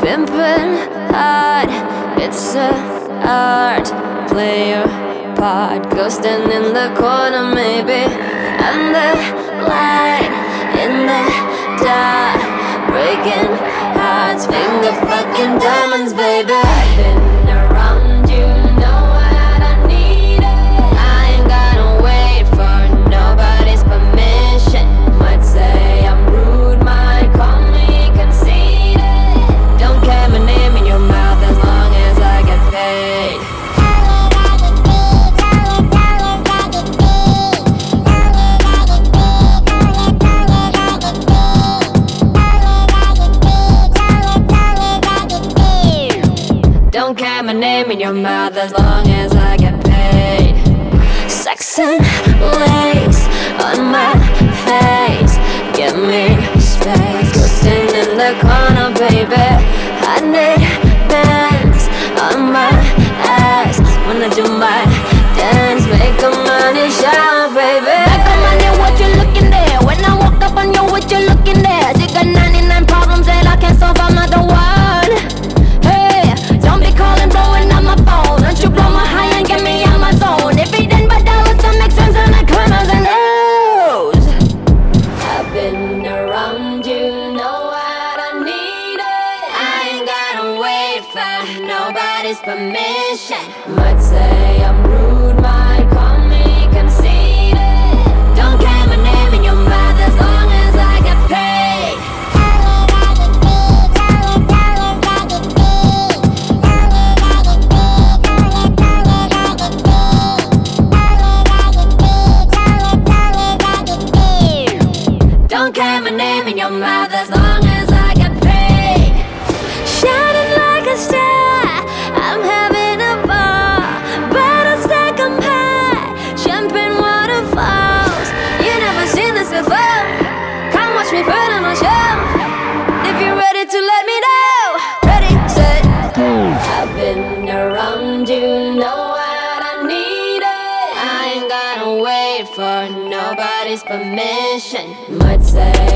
pimpin' hard. It's a art. Play your part. Ghosting in the corner, maybe. And the light in the dark. Breaking hearts, finger fucking diamonds, baby. Don't care my name in your mouth as long as I get paid. Sex and lace on my face. Give me space. Ghosting in the corner, baby. I need bands on my nobody's permission. Might say I'm rude, might call me conceited. Don't care my name in your mouth as long as I get paid. Don't care my name in your mouth as long for nobody's permission. Might say